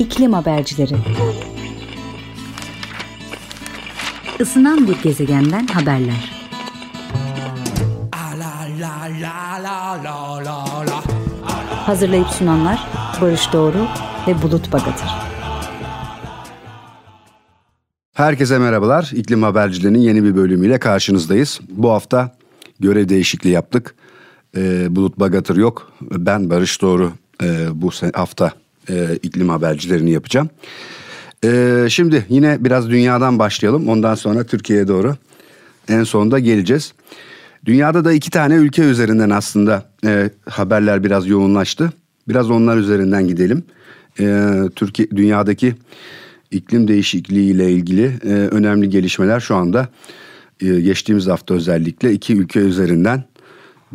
İklim Habercileri Isınan bir gezegenden haberler. Hazırlayıp sunanlar Barış Doğru ve Bulut Bagatır. Herkese merhabalar. İklim Habercilerinin yeni bir bölümüyle karşınızdayız. Bu hafta görev değişikliği yaptık. Ee, Bulut Bagatır yok. Ben Barış Doğru e, bu hafta e, iklim habercilerini yapacağım. E, şimdi yine biraz dünyadan başlayalım. Ondan sonra Türkiye'ye doğru en sonunda geleceğiz. Dünyada da iki tane ülke üzerinden aslında e, haberler biraz yoğunlaştı. Biraz onlar üzerinden gidelim. E, Türkiye dünyadaki iklim değişikliği ile ilgili e, önemli gelişmeler şu anda e, geçtiğimiz hafta özellikle iki ülke üzerinden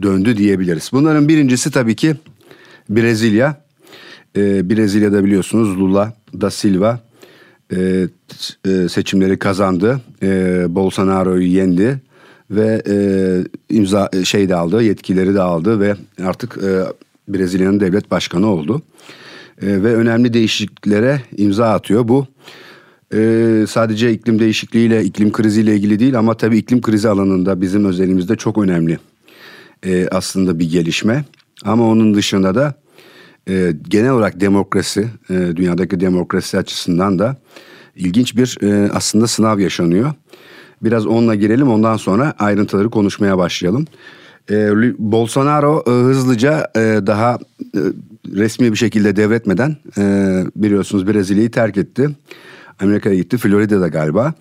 döndü diyebiliriz. Bunların birincisi tabii ki Brezilya. E, Brezilya'da biliyorsunuz Lula da Silva e, e, seçimleri kazandı. E, Bolsonaro'yu yendi ve imza şey de aldı, yetkileri de aldı ve artık Brezilya'nın devlet başkanı oldu. Ve önemli değişikliklere imza atıyor. Bu sadece iklim değişikliğiyle, iklim kriziyle ilgili değil ama tabii iklim krizi alanında bizim özelimizde çok önemli aslında bir gelişme. Ama onun dışında da e, genel olarak demokrasi, e, dünyadaki demokrasi açısından da ilginç bir e, aslında sınav yaşanıyor. Biraz onunla girelim ondan sonra ayrıntıları konuşmaya başlayalım. E, Bolsonaro e, hızlıca e, daha e, resmi bir şekilde devretmeden e, biliyorsunuz Brezilya'yı terk etti. Amerika'ya gitti, Florida'da galiba.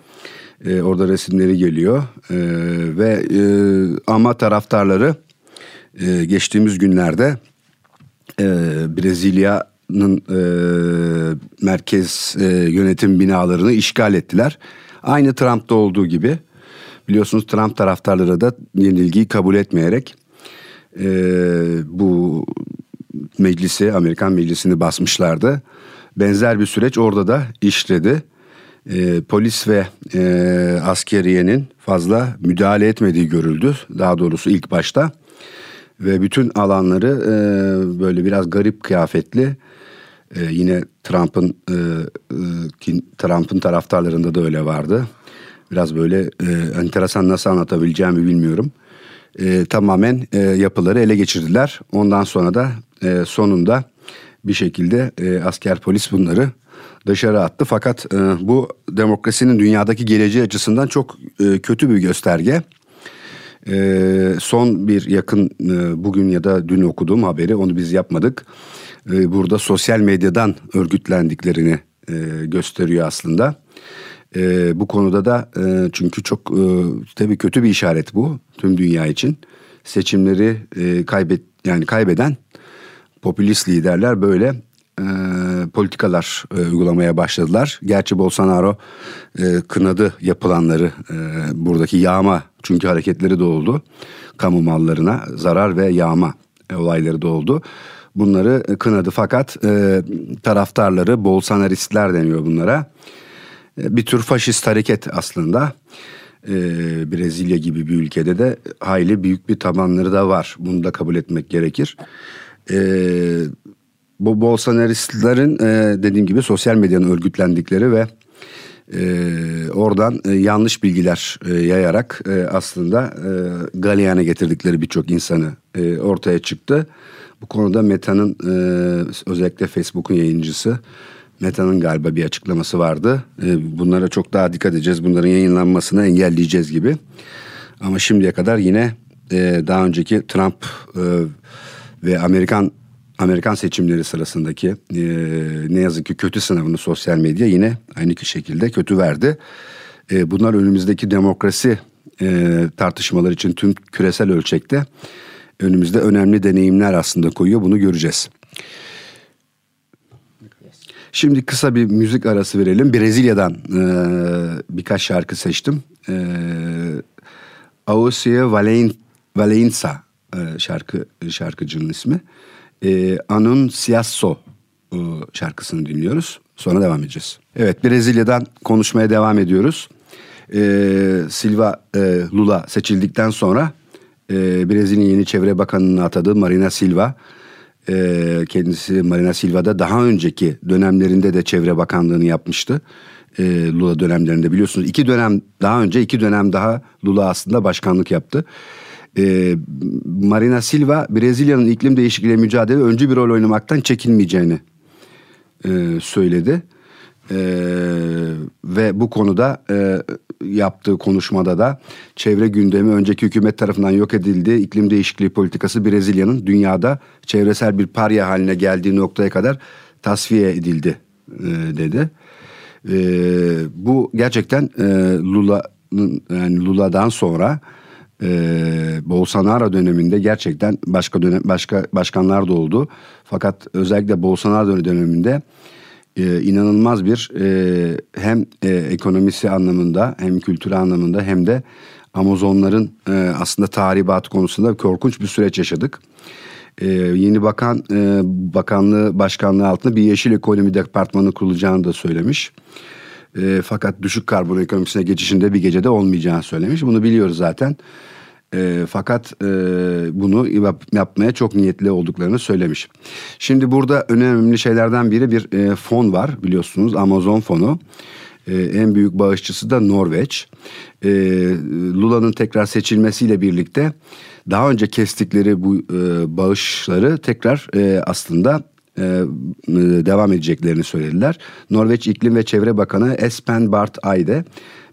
E, orada resimleri geliyor e, ve e, ama taraftarları e, geçtiğimiz günlerde e, Brezilya'nın e, merkez e, yönetim binalarını işgal ettiler. Aynı Trump'ta olduğu gibi biliyorsunuz Trump taraftarları da yenilgiyi kabul etmeyerek e, bu meclisi Amerikan meclisini basmışlardı. Benzer bir süreç orada da işledi. E, polis ve e, askeriyenin fazla müdahale etmediği görüldü. Daha doğrusu ilk başta ve bütün alanları e, böyle biraz garip kıyafetli e, yine Trump'ın e, e, Trump'ın taraftarlarında da öyle vardı. Biraz böyle e, enteresan nasıl anlatabileceğimi bilmiyorum. E, tamamen e, yapıları ele geçirdiler. Ondan sonra da e, sonunda bir şekilde e, asker polis bunları dışarı attı. Fakat e, bu demokrasinin dünyadaki geleceği açısından çok e, kötü bir gösterge. E, son bir yakın e, bugün ya da dün okuduğum haberi onu biz yapmadık. E, burada sosyal medyadan örgütlendiklerini e, gösteriyor aslında. E, bu konuda da e, çünkü çok e, tabii kötü bir işaret bu tüm dünya için. Seçimleri e, kaybet yani kaybeden popülist liderler böyle e, politikalar e, uygulamaya başladılar. Gerçi Bolsonaro e, kınadı yapılanları e, buradaki yağma çünkü hareketleri de oldu. Kamu mallarına zarar ve yağma e, olayları da oldu. Bunları e, kınadı fakat e, taraftarları Bolsonaristler deniyor bunlara. E, bir tür faşist hareket aslında. E, Brezilya gibi bir ülkede de hayli büyük bir tabanları da var. Bunu da kabul etmek gerekir. Eee bu Bolsonaristlerin e, dediğim gibi sosyal medyanın örgütlendikleri ve e, oradan e, yanlış bilgiler e, yayarak e, aslında e, galeyana getirdikleri birçok insanı e, ortaya çıktı. Bu konuda Meta'nın e, özellikle Facebook'un yayıncısı Meta'nın galiba bir açıklaması vardı. E, bunlara çok daha dikkat edeceğiz. Bunların yayınlanmasını engelleyeceğiz gibi. Ama şimdiye kadar yine e, daha önceki Trump e, ve Amerikan Amerikan seçimleri sırasındaki e, ne yazık ki kötü sınavını sosyal medya yine aynı şekilde kötü verdi. E, bunlar önümüzdeki demokrasi e, tartışmaları için tüm küresel ölçekte önümüzde önemli deneyimler aslında koyuyor. Bunu göreceğiz. Şimdi kısa bir müzik arası verelim. Brezilya'dan e, birkaç şarkı seçtim. E, Ausia Valen, Valença e, şarkı şarkıcının ismi e, Anunciaso e, şarkısını dinliyoruz. Sonra devam edeceğiz. Evet Brezilya'dan konuşmaya devam ediyoruz. E, Silva e, Lula seçildikten sonra e, Brezilya'nın yeni çevre bakanını atadığı Marina Silva E, kendisi Marina Silva'da daha önceki dönemlerinde de Çevre Bakanlığı'nı yapmıştı. E, Lula dönemlerinde biliyorsunuz iki dönem daha önce iki dönem daha Lula aslında başkanlık yaptı. E, Marina Silva Brezilya'nın iklim değişikliğiyle mücadele öncü bir rol oynamaktan çekinmeyeceğini e, söyledi. E, ve bu konuda e, yaptığı konuşmada da çevre gündemi önceki hükümet tarafından yok edildi. İklim değişikliği politikası Brezilya'nın dünyada çevresel bir parya haline geldiği noktaya kadar tasfiye edildi e, dedi. E, bu gerçekten e, Lula'nın yani Lula'dan sonra e, Bolsonaro döneminde gerçekten başka dönem başka başkanlar da oldu. Fakat özellikle Bolsonaro döneminde e, inanılmaz bir e, hem e, ekonomisi anlamında hem kültürü anlamında hem de Amazonların e, aslında tahribatı konusunda korkunç bir süreç yaşadık. E, yeni bakan e, bakanlığı başkanlığı altında bir yeşil ekonomi departmanı kurulacağını da söylemiş. E, fakat düşük karbon ekonomisine geçişinde bir gecede olmayacağını söylemiş. Bunu biliyoruz zaten. E, fakat e, bunu yap, yapmaya çok niyetli olduklarını söylemiş. Şimdi burada önemli şeylerden biri bir e, fon var biliyorsunuz Amazon fonu. E, en büyük bağışçısı da Norveç. E, Lula'nın tekrar seçilmesiyle birlikte daha önce kestikleri bu e, bağışları tekrar e, aslında e, devam edeceklerini söylediler. Norveç İklim ve Çevre Bakanı Espen Barth Ayde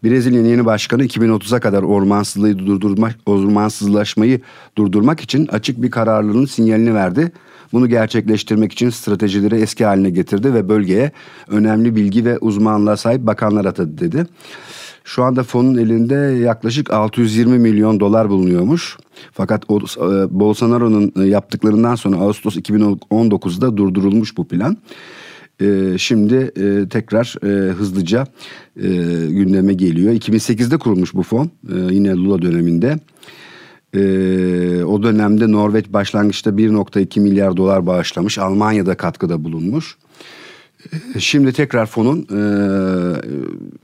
Brezilya'nın yeni başkanı 2030'a kadar ormansızlığı durdurmak, ormansızlaşmayı durdurmak için açık bir kararlılığının sinyalini verdi. Bunu gerçekleştirmek için stratejileri eski haline getirdi ve bölgeye önemli bilgi ve uzmanlığa sahip bakanlar atadı dedi. Şu anda fonun elinde yaklaşık 620 milyon dolar bulunuyormuş. Fakat e, Bolsonaro'nun e, yaptıklarından sonra Ağustos 2019'da durdurulmuş bu plan. E, şimdi tekrar hızlıca gündeme geliyor. 2008'de kurulmuş bu fon yine Lula döneminde. E, o dönemde Norveç başlangıçta 1.2 milyar dolar bağışlamış. Almanya'da katkıda bulunmuş. E, şimdi tekrar fonun e,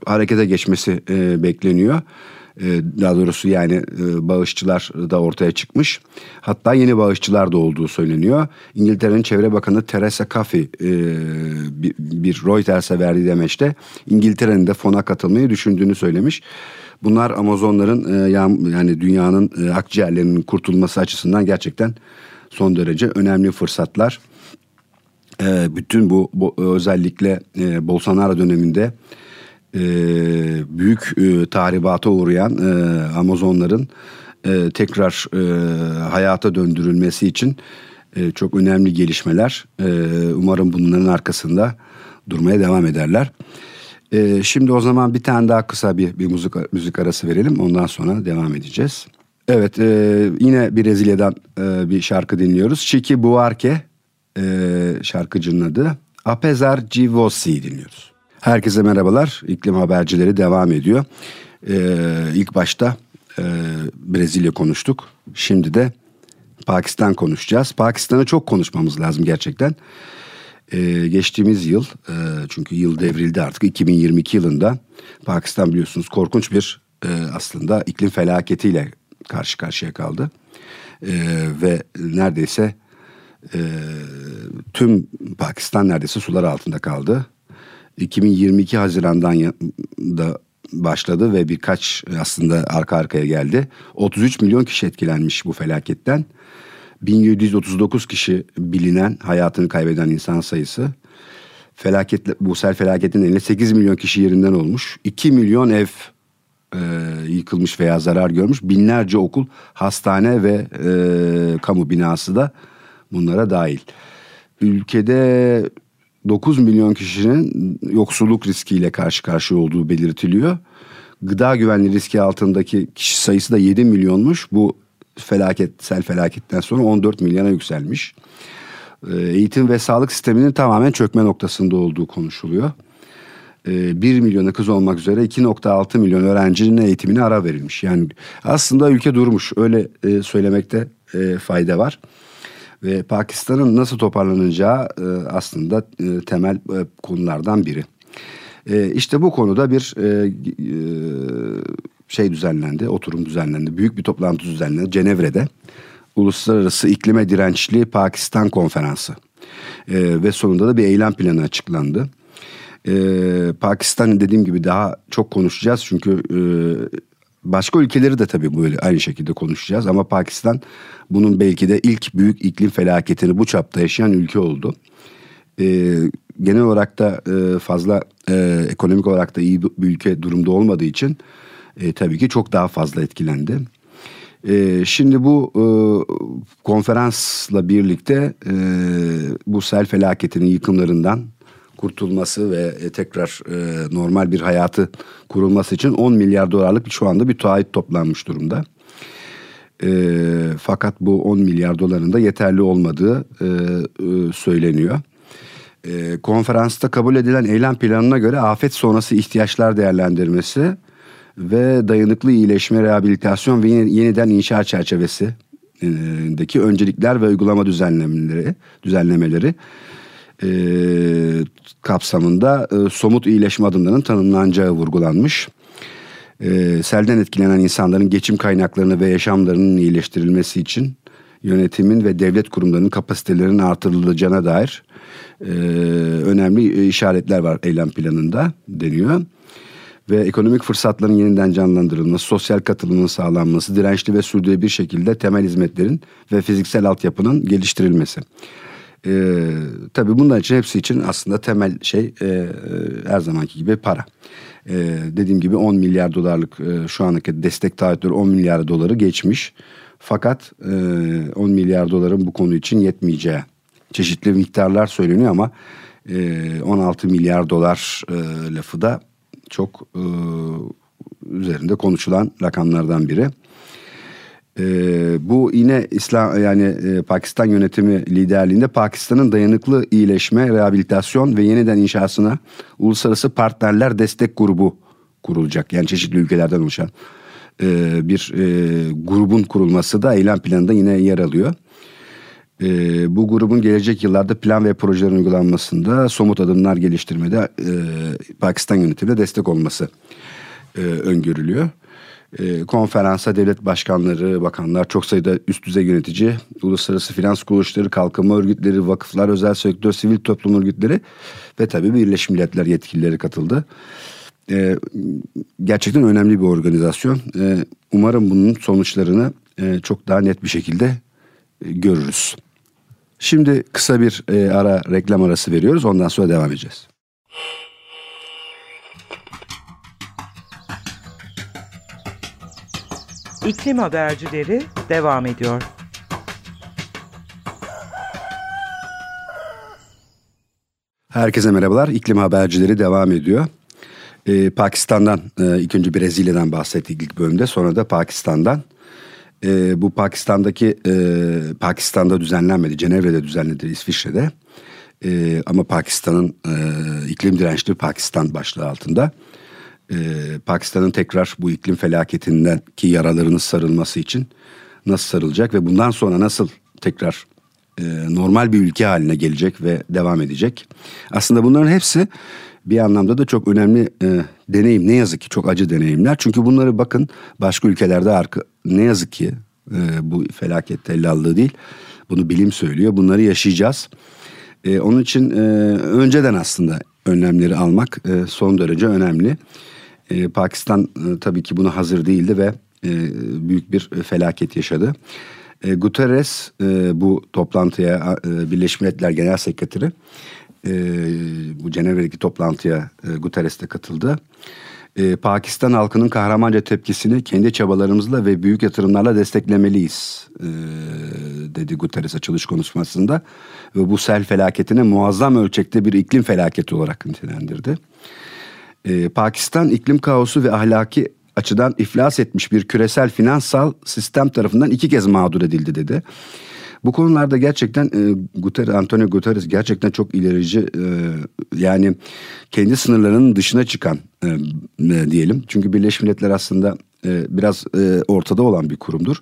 harekete geçmesi e, bekleniyor. E, daha doğrusu yani e, bağışçılar da ortaya çıkmış. Hatta yeni bağışçılar da olduğu söyleniyor. İngiltere'nin Çevre Bakanı Theresa Coffey e, bir Reuters'e verdiği demeçte İngiltere'nin de fona katılmayı düşündüğünü söylemiş. Bunlar Amazonların yani dünyanın akciğerlerinin kurtulması açısından gerçekten son derece önemli fırsatlar. Bütün bu, bu özellikle Bolsonaro döneminde e, büyük e, tahribata uğrayan e, Amazonların e, tekrar e, hayata döndürülmesi için e, çok önemli gelişmeler. E, umarım bunların arkasında durmaya devam ederler. E, şimdi o zaman bir tane daha kısa bir, bir müzik, müzik arası verelim. Ondan sonra devam edeceğiz. Evet e, yine Brezilya'dan e, bir şarkı dinliyoruz. Chiqui Buarque e, şarkıcının adı. Apezar Você dinliyoruz. Herkese merhabalar. İklim habercileri devam ediyor. Ee, ilk başta e, Brezilya konuştuk. Şimdi de Pakistan konuşacağız. Pakistan'ı çok konuşmamız lazım gerçekten. Ee, geçtiğimiz yıl e, çünkü yıl devrildi artık 2022 yılında Pakistan biliyorsunuz korkunç bir e, aslında iklim felaketiyle karşı karşıya kaldı. E, ve neredeyse e, tüm Pakistan neredeyse sular altında kaldı. 2022 Haziran'dan da başladı ve birkaç aslında arka arkaya geldi. 33 milyon kişi etkilenmiş bu felaketten. 1739 kişi bilinen hayatını kaybeden insan sayısı. Felaketle, bu sel felaketin eline 8 milyon kişi yerinden olmuş. 2 milyon ev e, yıkılmış veya zarar görmüş. Binlerce okul, hastane ve e, kamu binası da bunlara dahil. Ülkede 9 milyon kişinin yoksulluk riskiyle karşı karşıya olduğu belirtiliyor. Gıda güvenliği riski altındaki kişi sayısı da 7 milyonmuş. Bu felaket, sel felaketten sonra 14 milyona yükselmiş. Ee, eğitim ve sağlık sisteminin tamamen çökme noktasında olduğu konuşuluyor. 1 ee, milyona kız olmak üzere 2.6 milyon öğrencinin eğitimine ara verilmiş. Yani aslında ülke durmuş öyle e, söylemekte e, fayda var ve Pakistan'ın nasıl toparlanacağı e, aslında temel konulardan biri. İşte bu konuda bir şey düzenlendi, oturum düzenlendi, büyük bir toplantı düzenlendi Cenevre'de. Uluslararası İklime Dirençli Pakistan Konferansı. E, ve sonunda da bir eylem planı açıklandı. E, Pakistan dediğim gibi daha çok konuşacağız çünkü e, başka ülkeleri de tabii böyle aynı şekilde konuşacağız ama Pakistan bunun belki de ilk büyük iklim felaketini bu çapta yaşayan ülke oldu. E, genel olarak da e, fazla e, ekonomik olarak da iyi bir ülke durumda olmadığı için e, tabii ki çok daha fazla etkilendi. E, şimdi bu e, konferansla birlikte e, bu sel felaketinin yıkımlarından kurtulması ve e, tekrar e, normal bir hayatı kurulması için 10 milyar dolarlık şu anda bir taahhüt toplanmış durumda. E, fakat bu 10 milyar doların da yeterli olmadığı e, e, söyleniyor. E, konferansta kabul edilen eylem planına göre afet sonrası ihtiyaçlar değerlendirmesi ve dayanıklı iyileşme, rehabilitasyon ve yeniden inşa çerçevesindeki öncelikler ve uygulama düzenlemeleri, düzenlemeleri e, kapsamında e, somut iyileşme adımlarının tanımlanacağı vurgulanmış. E, selden etkilenen insanların geçim kaynaklarını ve yaşamlarının iyileştirilmesi için yönetimin ve devlet kurumlarının kapasitelerinin artırılacağına dair e, önemli işaretler var eylem planında deniyor ve ekonomik fırsatların yeniden canlandırılması, sosyal katılımın sağlanması, dirençli ve sürdürülebilir şekilde temel hizmetlerin ve fiziksel altyapının geliştirilmesi. Ee, tabii bunlar için hepsi için aslında temel şey e, e, her zamanki gibi para. Ee, dediğim gibi 10 milyar dolarlık e, şu andaki destek taahhütleri 10 milyar doları geçmiş. Fakat e, 10 milyar doların bu konu için yetmeyeceği çeşitli miktarlar söyleniyor ama e, 16 milyar dolar e, lafı da çok e, üzerinde konuşulan rakamlardan biri. E, bu yine İslam yani e, Pakistan yönetimi liderliğinde Pakistan'ın dayanıklı iyileşme, rehabilitasyon ve yeniden inşasına uluslararası partnerler destek grubu kurulacak. Yani çeşitli ülkelerden oluşan e, bir e, grubun kurulması da eylem planında yine yer alıyor. E, bu grubun gelecek yıllarda plan ve projelerin uygulanmasında somut adımlar geliştirmede e, Pakistan yönetimine destek olması e, öngörülüyor. E, konferansa devlet başkanları, bakanlar, çok sayıda üst düzey yönetici, uluslararası finans kuruluşları, kalkınma örgütleri, vakıflar, özel sektör, sivil toplum örgütleri ve tabii Birleşmiş Milletler yetkilileri katıldı. E, gerçekten önemli bir organizasyon. E, umarım bunun sonuçlarını e, çok daha net bir şekilde e, görürüz. Şimdi kısa bir e, ara reklam arası veriyoruz. Ondan sonra devam edeceğiz. İklim habercileri devam ediyor. Herkese merhabalar. İklim habercileri devam ediyor. Ee, Pakistan'dan, e, ilk önce Brezilya'dan bahsettik ilk bölümde. Sonra da Pakistan'dan e, bu Pakistan'daki e, Pakistan'da düzenlenmedi. Cenevre'de düzenledi İsviçre'de. E, ama Pakistan'ın e, iklim dirençli Pakistan başlığı altında. E, Pakistan'ın tekrar bu iklim felaketinden ki yaralarının sarılması için nasıl sarılacak ve bundan sonra nasıl tekrar e, normal bir ülke haline gelecek ve devam edecek. Aslında bunların hepsi bir anlamda da çok önemli e, deneyim. Ne yazık ki çok acı deneyimler. Çünkü bunları bakın başka ülkelerde arka, ne yazık ki e, bu felaket tellallığı değil. Bunu bilim söylüyor. Bunları yaşayacağız. E, onun için e, önceden aslında önlemleri almak e, son derece önemli. E, Pakistan e, tabii ki buna hazır değildi ve e, büyük bir felaket yaşadı. E, Guterres e, bu toplantıya e, Birleşmiş Milletler Genel Sekreteri e, bu Cenevre'deki toplantıya e, Guterres de katıldı. E, Pakistan halkının kahramanca tepkisini kendi çabalarımızla ve büyük yatırımlarla desteklemeliyiz e, dedi Guterres açılış konuşmasında. Ve bu sel felaketini muazzam ölçekte bir iklim felaketi olarak nitelendirdi. E, Pakistan iklim kaosu ve ahlaki açıdan iflas etmiş bir küresel finansal sistem tarafından iki kez mağdur edildi dedi. Bu konularda gerçekten e, Guterres, Antonio Guterres gerçekten çok ilerici e, yani kendi sınırlarının dışına çıkan e, diyelim. Çünkü Birleşmiş Milletler aslında e, biraz e, ortada olan bir kurumdur.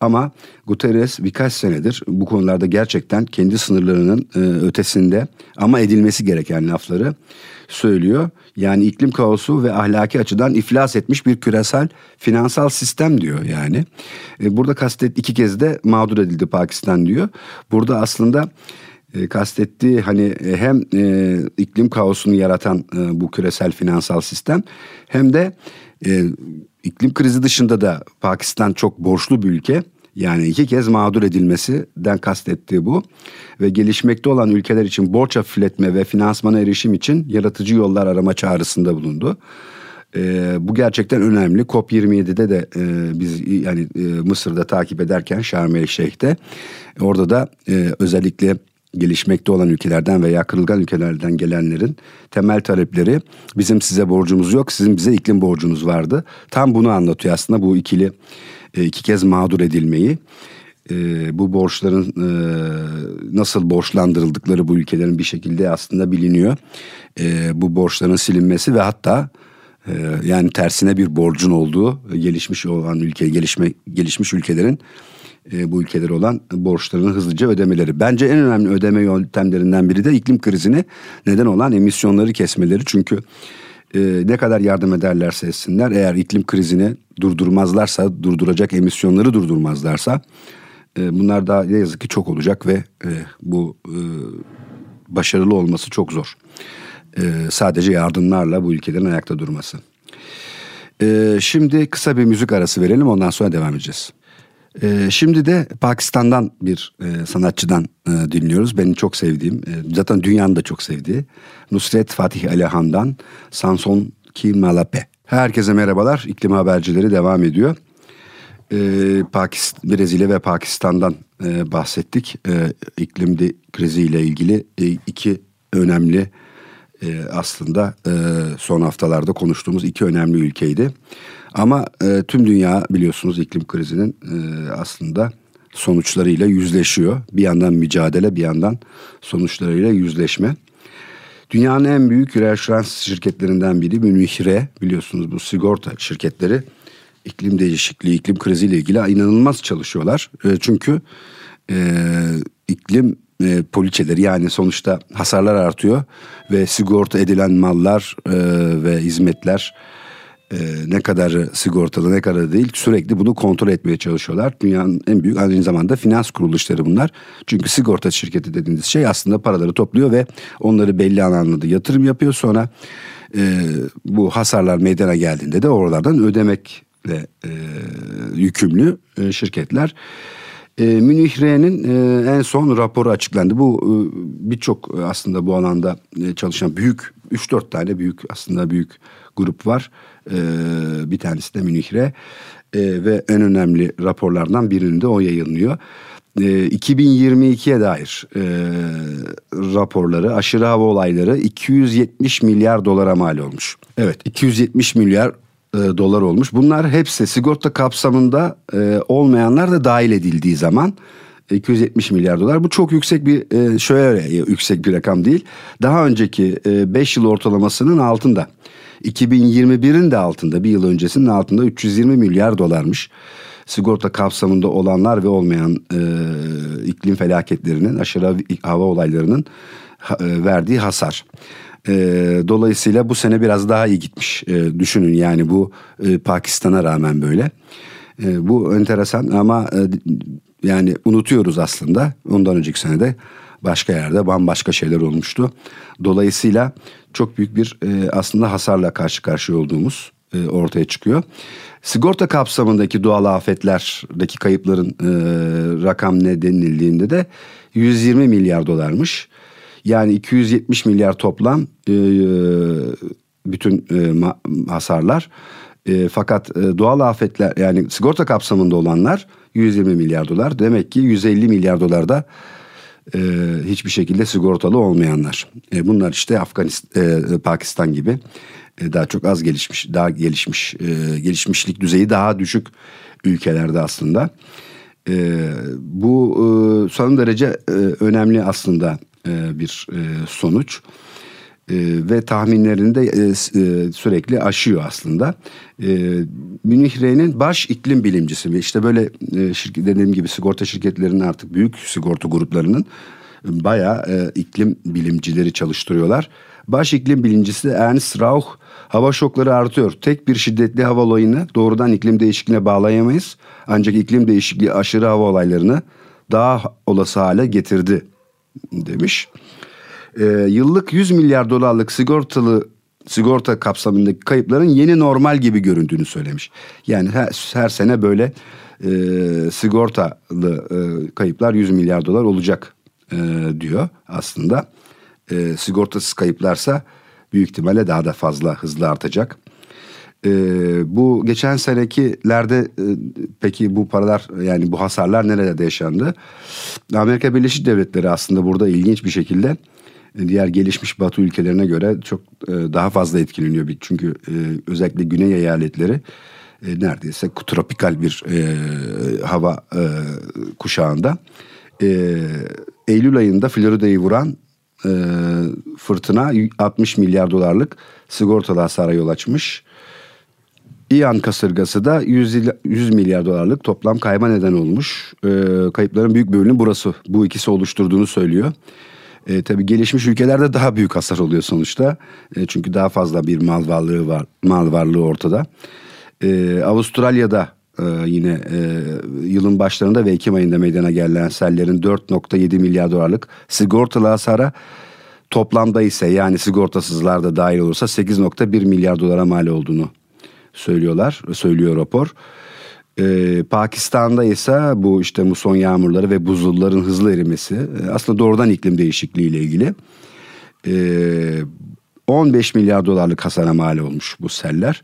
Ama Guterres birkaç senedir bu konularda gerçekten kendi sınırlarının e, ötesinde ama edilmesi gereken lafları söylüyor. Yani iklim kaosu ve ahlaki açıdan iflas etmiş bir küresel finansal sistem diyor yani. Burada kastet iki kez de mağdur edildi Pakistan diyor. Burada aslında e, kastettiği hani hem iklim kaosunu yaratan bu küresel finansal sistem hem de iklim krizi dışında da Pakistan çok borçlu bir ülke. Yani iki kez mağdur edilmesinden kastettiği bu. Ve gelişmekte olan ülkeler için borç hafifletme ve finansmana erişim için yaratıcı yollar arama çağrısında bulundu. E, bu gerçekten önemli. COP27'de de e, biz yani e, Mısır'da takip ederken Şarm El Şeyh'te orada da e, özellikle gelişmekte olan ülkelerden veya kırılgan ülkelerden gelenlerin temel talepleri bizim size borcumuz yok, sizin bize iklim borcunuz vardı. Tam bunu anlatıyor aslında bu ikili e, iki kez mağdur edilmeyi. E, bu borçların e, nasıl borçlandırıldıkları bu ülkelerin bir şekilde aslında biliniyor. Bu borçların silinmesi ve hatta yani tersine bir borcun olduğu gelişmiş olan ülke gelişme gelişmiş ülkelerin e, bu ülkeler olan borçlarını hızlıca ödemeleri. Bence en önemli ödeme yöntemlerinden biri de iklim krizine neden olan emisyonları kesmeleri. Çünkü e, ne kadar yardım ederlerse etsinler eğer iklim krizini durdurmazlarsa, durduracak emisyonları durdurmazlarsa e, bunlar da ne yazık ki çok olacak ve bu başarılı olması çok zor. Sadece yardımlarla bu ülkelerin ayakta durması. Şimdi kısa bir müzik arası verelim ondan sonra devam edeceğiz. Ee, şimdi de Pakistan'dan bir e, sanatçıdan e, dinliyoruz. Benim çok sevdiğim, e, zaten dünyanın da çok sevdiği Nusret Fatih Alihan'dan Sanson Ki Malape. Herkese merhabalar. İklim habercileri devam ediyor. Ee, Pakistan, Brezilya ve Pakistan'dan e, bahsettik. E, iklim kriziyle ilgili e, iki önemli e, aslında e, son haftalarda konuştuğumuz iki önemli ülkeydi. Ama e, tüm dünya biliyorsunuz iklim krizinin e, aslında sonuçlarıyla yüzleşiyor. Bir yandan mücadele bir yandan sonuçlarıyla yüzleşme. Dünyanın en büyük reaşürans şirketlerinden biri Münihre biliyorsunuz bu sigorta şirketleri iklim değişikliği, iklim kriziyle ilgili inanılmaz çalışıyorlar. E, çünkü e, iklim e, poliçeleri yani sonuçta hasarlar artıyor ve sigorta edilen mallar e, ve hizmetler e, ne kadar sigortalı ne kadar değil sürekli bunu kontrol etmeye çalışıyorlar. Dünyanın en büyük aynı zamanda finans kuruluşları bunlar. Çünkü sigorta şirketi dediğiniz şey aslında paraları topluyor ve onları belli alanlarda yatırım yapıyor. Sonra e, bu hasarlar meydana geldiğinde de oralardan ödemekle e, yükümlü e, şirketler. E, Münih Re'nin e, en son raporu açıklandı. Bu e, birçok aslında bu alanda e, çalışan büyük 3-4 tane büyük aslında büyük grup var. E, bir tanesi de Münih Re e, ve en önemli raporlardan birinde o yayınlıyor. E, 2022'ye dair e, raporları aşırı hava olayları 270 milyar dolara mal olmuş. Evet 270 milyar e, dolar olmuş. Bunlar hepsi sigorta kapsamında e, olmayanlar da dahil edildiği zaman 270 milyar dolar. Bu çok yüksek bir e, şöyle yüksek bir rakam değil. Daha önceki 5 yıl ortalamasının altında. 2021'in de altında bir yıl öncesinin altında 320 milyar dolarmış. Sigorta kapsamında olanlar ve olmayan e, iklim felaketlerinin aşırı hava olaylarının e, verdiği hasar. E, dolayısıyla bu sene biraz daha iyi gitmiş. E, düşünün yani bu e, Pakistan'a rağmen böyle. E, bu enteresan ama e, yani unutuyoruz aslında. Ondan önceki senede başka yerde bambaşka şeyler olmuştu. Dolayısıyla çok büyük bir e, aslında hasarla karşı karşıya olduğumuz e, ortaya çıkıyor. Sigorta kapsamındaki doğal afetlerdeki kayıpların e, rakam ne denildiğinde de 120 milyar dolarmış. Yani 270 milyar toplam e, bütün e, hasarlar. E, fakat e, doğal afetler yani sigorta kapsamında olanlar 120 milyar dolar. Demek ki 150 milyar dolar da e, hiçbir şekilde sigortalı olmayanlar. E, bunlar işte Afganistan, e, Pakistan gibi e, daha çok az gelişmiş, daha gelişmiş, e, gelişmişlik düzeyi daha düşük ülkelerde aslında. E, bu e, son derece e, önemli aslında e, bir e, sonuç. e, ve tahminlerini de e, e, sürekli aşıyor aslında. E, Münih Re'nin baş iklim bilimcisi ve işte böyle e, şirket, dediğim gibi sigorta şirketlerinin artık büyük sigorta gruplarının e, bayağı e, iklim bilimcileri çalıştırıyorlar. Baş iklim bilimcisi Ernst Rauch hava şokları artıyor. Tek bir şiddetli hava olayını doğrudan iklim değişikliğine bağlayamayız. Ancak iklim değişikliği aşırı hava olaylarını daha olası hale getirdi demiş. Ee, yıllık 100 milyar dolarlık sigortalı sigorta kapsamındaki kayıpların yeni normal gibi göründüğünü söylemiş. Yani her, her sene böyle e, sigortalı e, kayıplar 100 milyar dolar olacak e, diyor aslında. E, sigortasız kayıplarsa büyük ihtimalle daha da fazla hızlı artacak. E, bu geçen senekilerde e, peki bu paralar yani bu hasarlar nerede yaşandı? Amerika Birleşik Devletleri aslında burada ilginç bir şekilde diğer gelişmiş batı ülkelerine göre çok e, daha fazla etkileniyor. Çünkü e, özellikle güney eyaletleri e, neredeyse tropikal bir e, hava e, kuşağında. E, Eylül ayında Florida'yı vuran e, fırtına 60 milyar dolarlık sigortalı hasara yol açmış. İyan kasırgası da 100, 100 milyar dolarlık toplam kayba neden olmuş. E, kayıpların büyük bölümünü burası bu ikisi oluşturduğunu söylüyor. E, tabii gelişmiş ülkelerde daha büyük hasar oluyor sonuçta. E, çünkü daha fazla bir mal varlığı var, mal varlığı ortada. E, Avustralya'da e, yine e, yılın başlarında ve Ekim ayında meydana gelen sellerin 4.7 milyar dolarlık sigortalı hasara toplamda ise yani sigortasızlar da dahil olursa 8.1 milyar dolara mal olduğunu söylüyorlar, söylüyor rapor. Ee, Pakistan'da ise bu işte muson yağmurları ve buzulların hızlı erimesi e, aslında doğrudan iklim değişikliği ile ilgili. Ee, 15 milyar dolarlık hasara mal olmuş bu seller.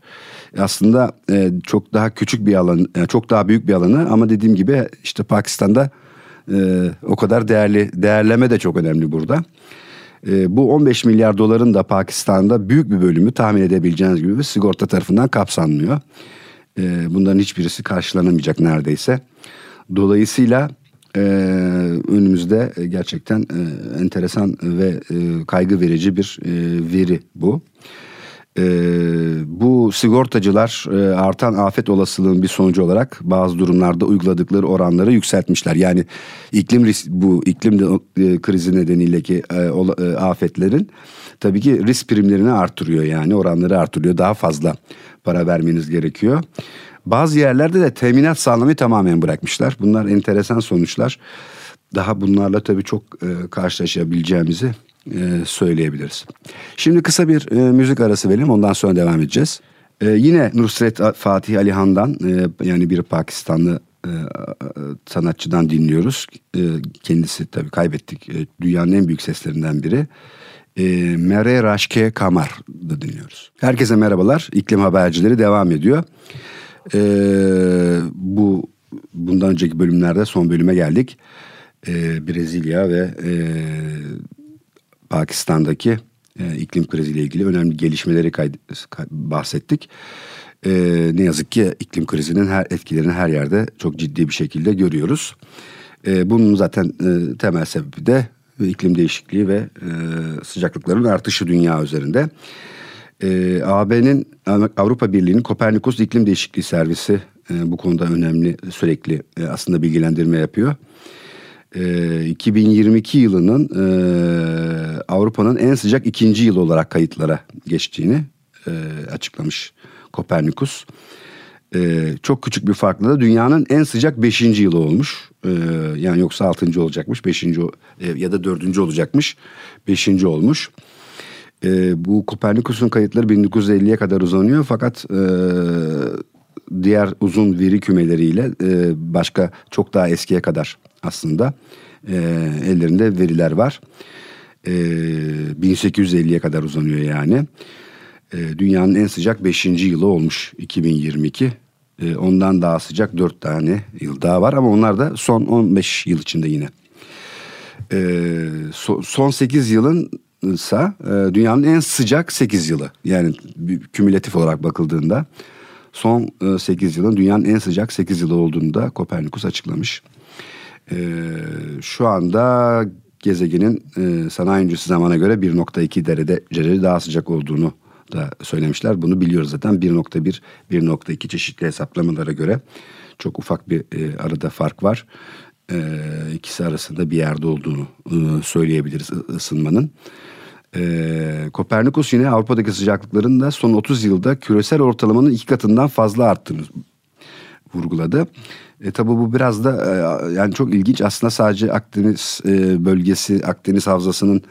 Aslında e, çok daha küçük bir alan, yani e, çok daha büyük bir alanı ama dediğim gibi işte Pakistan'da e, o kadar değerli, değerleme de çok önemli burada. E, bu 15 milyar doların da Pakistan'da büyük bir bölümü tahmin edebileceğiniz gibi sigorta tarafından kapsanmıyor. E, bunların hiçbirisi karşılanamayacak neredeyse. Dolayısıyla e, önümüzde gerçekten e, enteresan ve e, kaygı verici bir e, veri bu. E, bu sigortacılar e, artan afet olasılığının bir sonucu olarak bazı durumlarda uyguladıkları oranları yükseltmişler. Yani iklim risk, bu iklim e, krizi nedeniyle ki e, e, afetlerin tabii ki risk primlerini artırıyor yani oranları artırıyor. Daha fazla para vermeniz gerekiyor. Bazı yerlerde de teminat sağlamayı tamamen bırakmışlar. Bunlar enteresan sonuçlar. Daha bunlarla tabii çok e, karşılaşabileceğimizi söyleyebiliriz. Şimdi kısa bir e, müzik arası verelim ondan sonra devam edeceğiz. E, yine Nusret Fatih Alihan'dan e, yani bir Pakistanlı e, sanatçıdan dinliyoruz. E, kendisi tabii kaybettik. E, dünyanın en büyük seslerinden biri. E, Mere Raşke Kamar'da dinliyoruz. Herkese merhabalar. İklim habercileri devam ediyor. E, bu bundan önceki bölümlerde son bölüme geldik. E, Brezilya ve e, Pakistan'daki e, iklim kriziyle ilgili önemli gelişmeleri bahsettik. E, ne yazık ki iklim krizinin her etkilerini her yerde çok ciddi bir şekilde görüyoruz. E, bunun zaten e, temel sebebi de iklim değişikliği ve e, sıcaklıkların artışı dünya üzerinde. E, AB'nin Avrupa Birliği'nin Kopernikus İklim Değişikliği Servisi e, bu konuda önemli sürekli e, aslında bilgilendirme yapıyor. E, 2022 yılının e, Avrupa'nın en sıcak ikinci yıl olarak kayıtlara geçtiğini e, açıklamış Kopernikus. E, çok küçük bir farkla da dünyanın en sıcak beşinci yılı olmuş. E, yani yoksa altıncı olacakmış, beşinci e, ya da dördüncü olacakmış, beşinci olmuş. E, bu Kopernikus'un kayıtları 1950'ye kadar uzanıyor fakat e, diğer uzun veri kümeleriyle e, başka çok daha eskiye kadar aslında e, ellerinde veriler var. E, 1850'ye kadar uzanıyor yani. E, dünyanın en sıcak 5. yılı olmuş 2022. E, ondan daha sıcak 4 tane yıl daha var ama onlar da son 15 yıl içinde yine. E, so, son 8 yılın ise dünyanın en sıcak 8 yılı. Yani kümülatif olarak bakıldığında son e, 8 yılın dünyanın en sıcak 8 yılı olduğunu da Kopernikus açıklamış. E, şu anda gezegenin e, sanayi öncesi zamana göre 1.2 derece, derece daha sıcak olduğunu da söylemişler. Bunu biliyoruz zaten 1.1, 1.2 çeşitli hesaplamalara göre çok ufak bir e, arada fark var. E, ikisi arasında bir yerde olduğunu e, söyleyebiliriz ısınmanın. E, Kopernikus yine Avrupa'daki sıcaklıkların da son 30 yılda küresel ortalamanın iki katından fazla arttığını vurguladı. E, tabi bu biraz da e, yani çok ilginç aslında sadece Akdeniz e, bölgesi Akdeniz havzasının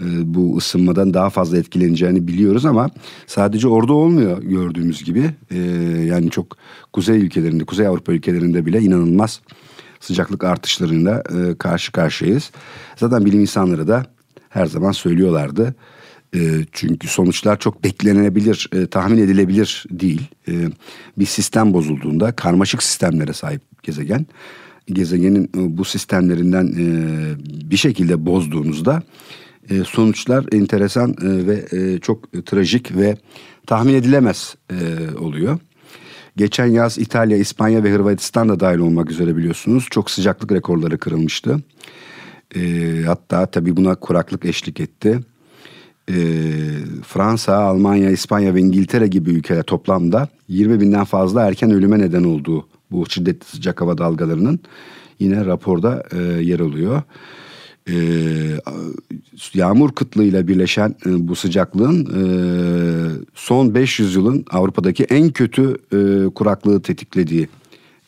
e, bu ısınmadan daha fazla etkileneceğini biliyoruz ama sadece orada olmuyor gördüğümüz gibi. E, yani çok kuzey ülkelerinde, Kuzey Avrupa ülkelerinde bile inanılmaz sıcaklık artışlarıyla e, karşı karşıyayız. Zaten bilim insanları da her zaman söylüyorlardı. çünkü sonuçlar çok beklenebilir, tahmin edilebilir değil. bir sistem bozulduğunda karmaşık sistemlere sahip gezegen. Gezegenin bu sistemlerinden bir şekilde bozduğunuzda e, sonuçlar enteresan e, ve e, çok trajik ve tahmin edilemez oluyor. Geçen yaz İtalya, İspanya ve Hırvatistan da dahil olmak üzere biliyorsunuz çok sıcaklık rekorları kırılmıştı. Hatta tabii buna kuraklık eşlik etti. Fransa, Almanya, İspanya ve İngiltere gibi ülkeler toplamda 20 binden fazla erken ölüme neden olduğu bu şiddetli sıcak hava dalgalarının yine raporda yer alıyor e, yağmur kıtlığıyla birleşen e, bu sıcaklığın e, son 500 yılın Avrupa'daki en kötü e, kuraklığı tetiklediği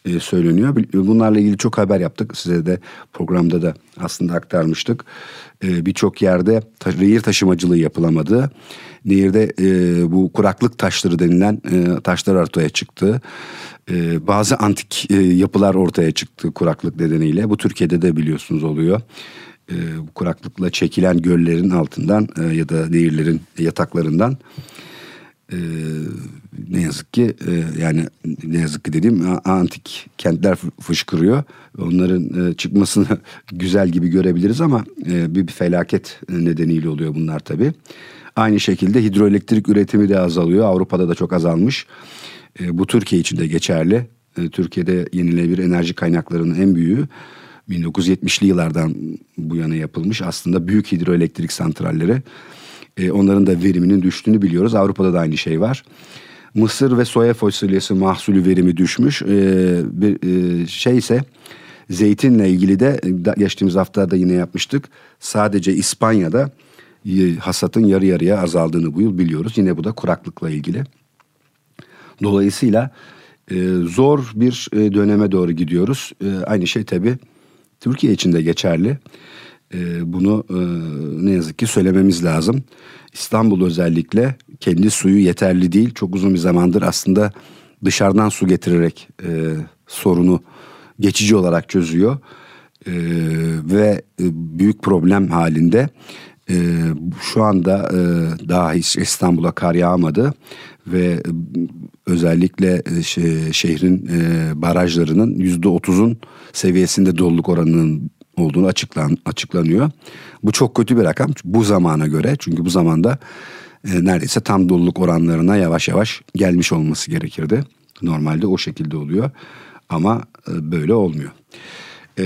e, söyleniyor. Bunlarla ilgili çok haber yaptık. Size de programda da aslında aktarmıştık. E, Birçok yerde ta, rehir taşımacılığı yapılamadı. Nehirde e, bu kuraklık taşları denilen e, taşlar ortaya çıktı. Bazı antik yapılar ortaya çıktı kuraklık nedeniyle. Bu Türkiye'de de biliyorsunuz oluyor e, kuraklıkla çekilen göllerin altından ya da nehirlerin yataklarından e, ne yazık ki e, yani ne yazık ki dediğim antik kentler fışkırıyor. Onların e, çıkmasını güzel gibi görebiliriz ama e, bir, felaket nedeniyle oluyor bunlar tabii. Aynı şekilde hidroelektrik üretimi de azalıyor. Avrupa'da da çok azalmış. Bu Türkiye için de geçerli. Türkiye'de yenilenebilir enerji kaynaklarının en büyüğü 1970'li yıllardan bu yana yapılmış aslında büyük hidroelektrik santralleri. E, onların da veriminin düştüğünü biliyoruz. Avrupa'da da aynı şey var. Mısır ve soya fasulyesi mahsulü verimi düşmüş. E, bir e, şey ise zeytinle ilgili de geçtiğimiz hafta da yine yapmıştık. Sadece İspanya'da e, hasatın yarı yarıya azaldığını bu yıl biliyoruz. Yine bu da kuraklıkla ilgili. Dolayısıyla e, zor bir e, döneme doğru gidiyoruz. E, aynı şey tabii Türkiye için de geçerli. E, bunu e, ne yazık ki söylememiz lazım. İstanbul özellikle kendi suyu yeterli değil. Çok uzun bir zamandır aslında dışarıdan su getirerek e, sorunu geçici olarak çözüyor. E, ve e, büyük problem halinde. Şu anda daha hiç İstanbul'a kar yağmadı ve özellikle şehrin barajlarının yüzde otuzun seviyesinde doluluk oranının olduğunu açıklan, açıklanıyor. Bu çok kötü bir rakam bu zamana göre çünkü bu zamanda e, neredeyse tam doluluk oranlarına yavaş yavaş gelmiş olması gerekirdi. Normalde o şekilde oluyor ama e, böyle olmuyor. E,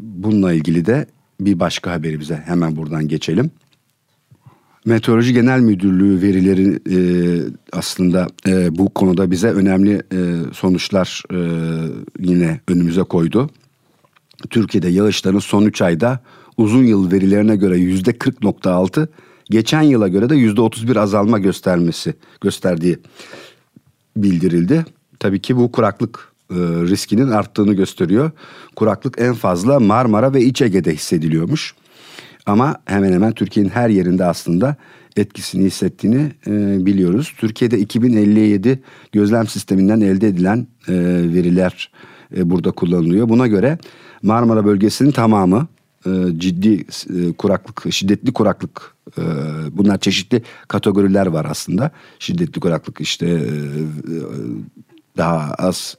bununla ilgili de bir başka haberimize hemen buradan geçelim. Meteoroloji Genel Müdürlüğü verileri e, aslında e, bu konuda bize önemli e, sonuçlar e, yine önümüze koydu. Türkiye'de yağışların son 3 ayda uzun yıl verilerine göre yüzde 40.6, geçen yıla göre de yüzde 31 azalma göstermesi gösterdiği bildirildi. Tabii ki bu kuraklık e, riskinin arttığını gösteriyor. Kuraklık en fazla Marmara ve İç Ege'de hissediliyormuş. Ama hemen hemen Türkiye'nin her yerinde aslında etkisini hissettiğini e, biliyoruz. Türkiye'de 2057 gözlem sisteminden elde edilen e, veriler e, burada kullanılıyor. Buna göre Marmara bölgesinin tamamı e, ciddi e, kuraklık, şiddetli kuraklık bunlar çeşitli kategoriler var aslında. Şiddetli kuraklık işte daha az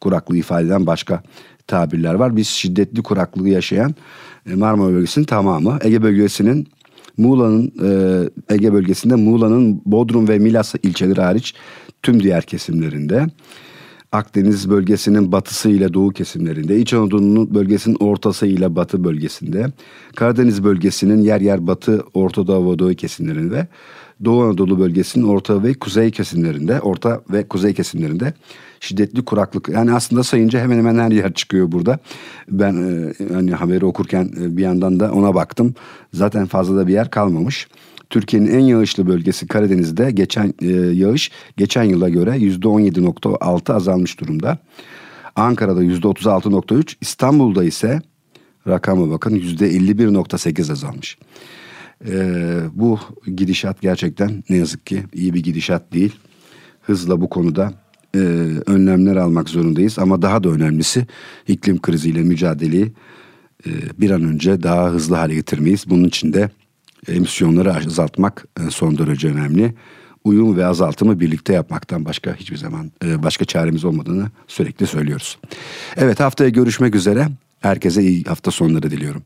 kuraklığı ifade eden başka tabirler var. Biz şiddetli kuraklığı yaşayan Marmara bölgesinin tamamı. Ege bölgesinin Muğla'nın Ege bölgesinde Muğla'nın Bodrum ve Milas ilçeleri hariç tüm diğer kesimlerinde. Akdeniz bölgesinin batısı ile doğu kesimlerinde, İç Anadolu'nun bölgesinin ortası ile batı bölgesinde, Karadeniz bölgesinin yer yer batı, Orta Doğu ve doğu kesimlerinde, Doğu Anadolu bölgesinin orta ve kuzey kesimlerinde, orta ve kuzey kesimlerinde şiddetli kuraklık. Yani aslında sayınca hemen hemen her yer çıkıyor burada. Ben e, hani haberi okurken e, bir yandan da ona baktım. Zaten fazla da bir yer kalmamış. Türkiye'nin en yağışlı bölgesi Karadeniz'de geçen e, yağış geçen yıla göre %17.6 azalmış durumda. Ankara'da %36.3, İstanbul'da ise rakama bakın %51.8 azalmış. E, bu gidişat gerçekten ne yazık ki iyi bir gidişat değil. Hızla bu konuda e, önlemler almak zorundayız ama daha da önemlisi iklim kriziyle mücadeleyi e, bir an önce daha hızlı hale getirmeyiz. Bunun için de emisyonları azaltmak e, son derece önemli. Uyum ve azaltımı birlikte yapmaktan başka hiçbir zaman e, başka çaremiz olmadığını sürekli söylüyoruz. Evet haftaya görüşmek üzere. Herkese iyi hafta sonları diliyorum.